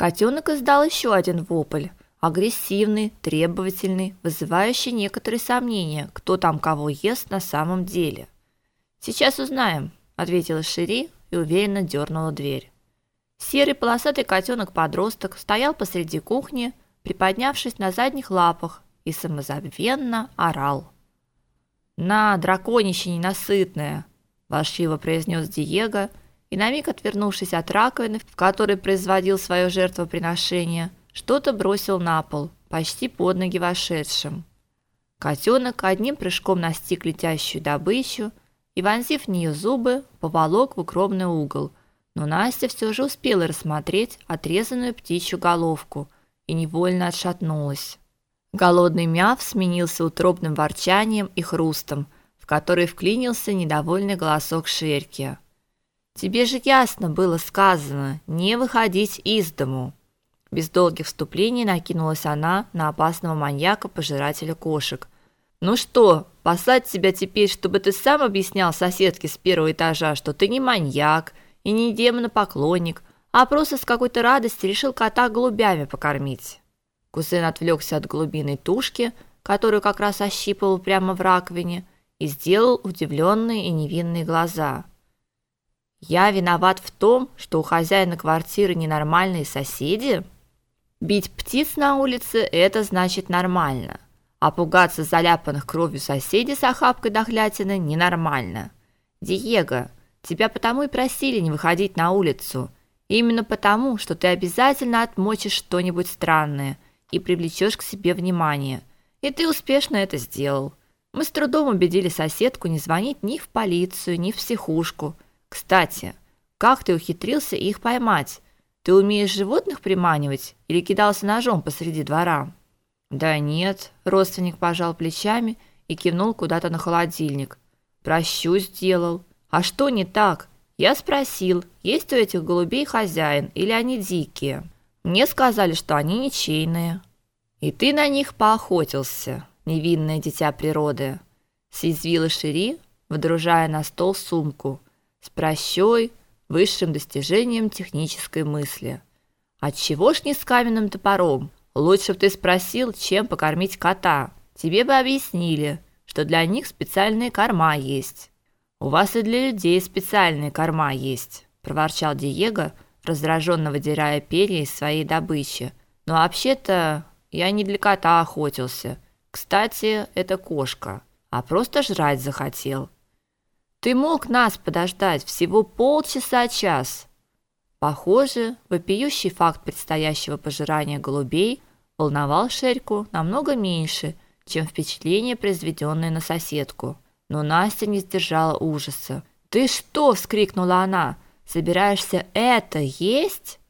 Котенок издал еще один вопль, агрессивный, требовательный, вызывающий некоторые сомнения, кто там кого ест на самом деле. Сейчас узнаем, ответила Шири и уверенно дернула дверь. Серый полосатый котенок-подросток стоял посреди кухни, приподнявшись на задних лапах, и самозабвенно орал. «На, драконище ненасытное!» – воршиво произнес Диего – и на миг отвернувшись от раковины, в которой производил свое жертвоприношение, что-то бросил на пол, почти под ноги вошедшим. Котенок одним прыжком настиг летящую добычу и, вонзив в нее зубы, поволок в укромный угол, но Настя все же успела рассмотреть отрезанную птичью головку и невольно отшатнулась. Голодный мяв сменился утробным ворчанием и хрустом, в который вклинился недовольный голосок Шерки – Тебе же ясно было сказано не выходить из дому. Без долгих вступлений накинулась она на опасного маньяка-пожирателя кошек. Ну что, послать тебя теперь, чтобы ты сам объяснял соседке с первого этажа, что ты не маньяк и не демонопоклонник, а просто с какой-то радости решил кота голубями покормить. Кузен отвлекся от голубиной тушки, которую как раз ощипывал прямо в раковине, и сделал удивленные и невинные глаза. Я виноват в том, что у хозяина квартиры ненормальные соседи? Бить птиц на улице это значит нормально. А пугаться заляпанных кровью соседей с охапкой дохлятины ненормально. Диего, тебя потому и просили не выходить на улицу. Именно потому, что ты обязательно отмочишь что-нибудь странное и привлечешь к себе внимание. И ты успешно это сделал. Мы с трудом убедили соседку не звонить ни в полицию, ни в психушку – кстати, как ты ухитрился их поймать? Ты умеешь животных приманивать или кидался ножом посреди двора? Да нет, родственник пожал плечами и кивнул куда-то на холодильник. Прощу сделал. А что не так? Я спросил, есть у этих голубей хозяин или они дикие. Мне сказали, что они ничейные. И ты на них поохотился, невинное дитя природы. Съязвила Шири, выдружая на стол сумку – с прощой, высшим достижением технической мысли. Отчего ж не с каменным топором? Лучше бы ты спросил, чем покормить кота. Тебе бы объяснили, что для них специальные корма есть. У вас и для людей специальные корма есть, проворчал Диего, раздраженно выдирая перья из своей добычи. Но вообще-то я не для кота охотился. Кстати, это кошка, а просто жрать захотел. Ты мог нас подождать всего полчаса-час. Похоже, вопиющий факт предстоящего пожирания голубей волновал Шерьку намного меньше, чем впечатление, произведенное на соседку. Но Настя не сдержала ужаса. "Ты что?" вскрикнула она. "Собираешься это есть?"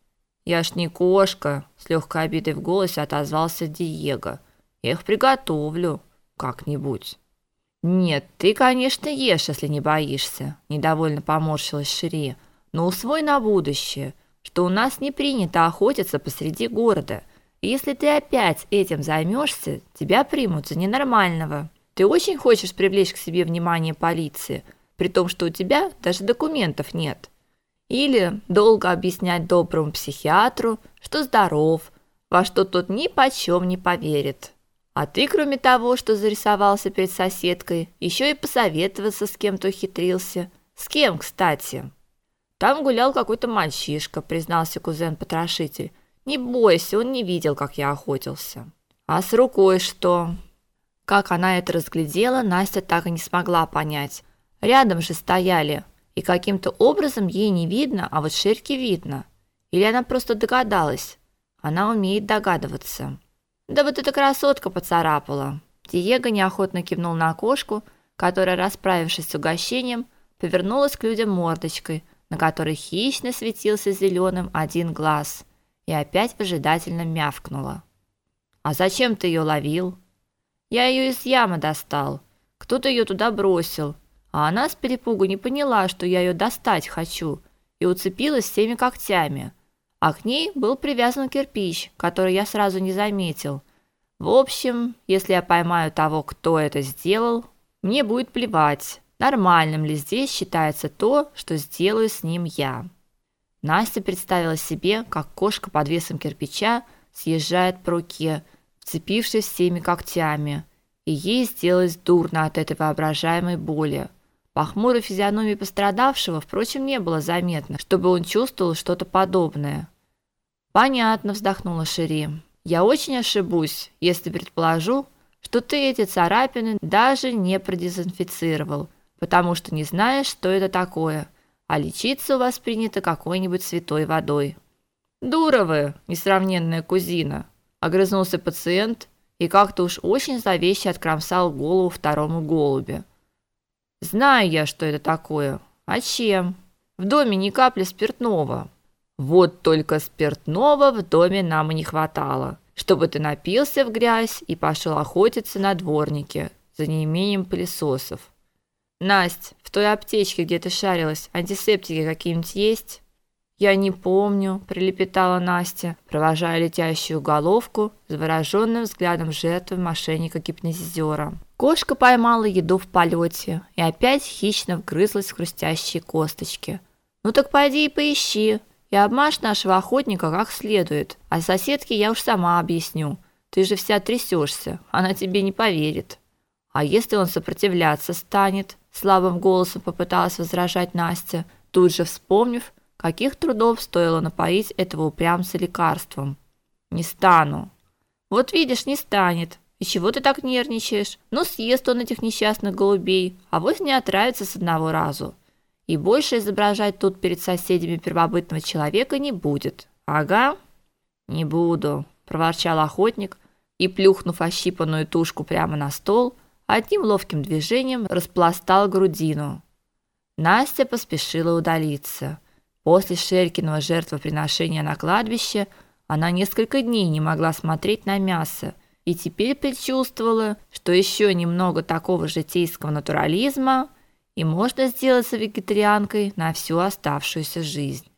"Я ж не кошка", с легкой обидой в голосе отозвался Диего. "Я их приготовлю как-нибудь". Нет, ты, конечно, ешь, если не боишься, недовольно поморщилась Шири. Но усвой на будущее, что у нас не принято охотиться посреди города. И если ты опять этим займешься, тебя примут за ненормального. Ты очень хочешь привлечь к себе внимание полиции, при том, что у тебя даже документов нет. Или долго объяснять доброму психиатру, что здоров, во что тот ни почем не поверит. А ты, кроме того, что зарисовался перед соседкой, еще и посоветоваться с кем-то ухитрился. С кем, кстати? Там гулял какой-то мальчишка, признался кузен-потрошитель. Не бойся, он не видел, как я охотился. А с рукой что? Как она это разглядела, Настя так и не смогла понять. Рядом же стояли, и каким-то образом ей не видно, а вот Шерке видно. Или она просто догадалась. Она умеет догадываться. Да вот эта красотка поцарапала. Диего неохотно кивнул на окошко, которая, расправившись с угощением, повернулась к людям мордочкой, на которой хищно светился зеленым один глаз, и опять выжидательно мявкнула. А зачем ты ее ловил? Я ее из ямы достал. Кто-то ее туда бросил, а она с перепугу не поняла, что я ее достать хочу, и уцепилась всеми когтями а к ней был привязан кирпич, который я сразу не заметил. В общем, если я поймаю того, кто это сделал, мне будет плевать, нормальным ли здесь считается то, что сделаю с ним я. Настя представила себе, как кошка под весом кирпича съезжает по руке, вцепившись всеми когтями, и ей сделалось дурно от этой воображаемой боли. По хмурой физиономии пострадавшего, впрочем, не было заметно, чтобы он чувствовал что-то подобное. Понятно, вздохнула Шири. Я очень ошибусь, если предположу, что ты эти царапины даже не продезинфицировал, потому что не знаешь, что это такое, а лечиться у вас принято какой-нибудь святой водой. Дура вы, несравненная кузина, огрызнулся пациент и как-то уж очень зловеще откромсал голову второму голубю. Знаю я, что это такое. А чем? В доме ни капли спиртного. Вот только спиртного в доме нам и не хватало, чтобы ты напился в грязь и пошел охотиться на дворнике за неимением пылесосов. Насть, в той аптечке, где ты шарилась, антисептики какие-нибудь есть? Я не помню, прилепетала Настя, провожая летящую головку завороженным взглядом жертвы мошенника-гипнотизера. Кошка поймала еду в полете и опять хищно вгрызлась в хрустящие косточки. Ну так пойди и поищи, и обмажь нашего охотника как следует. А соседке я уж сама объясню. Ты же вся трясешься, она тебе не поверит. А если он сопротивляться станет? слабым голосом попыталась возражать Настя, тут же вспомнив, каких трудов стоило напоить этого упрямца лекарством. Не стану. Вот видишь, не станет. И чего ты так нервничаешь? Ну съест он этих несчастных голубей, а вот не отравится с одного разу. И больше изображать тут перед соседями первобытного человека не будет. Ага. Не буду, проворчал охотник и плюхнув ощипанную тушку прямо на стол, одним ловким движением распластал грудину. Настя поспешила удалиться. После Шеркиного жертвоприношения на кладбище она несколько дней не могла смотреть на мясо и теперь предчувствовала, что еще немного такого житейского натурализма, и можно сделаться вегетарианкой на всю оставшуюся жизнь.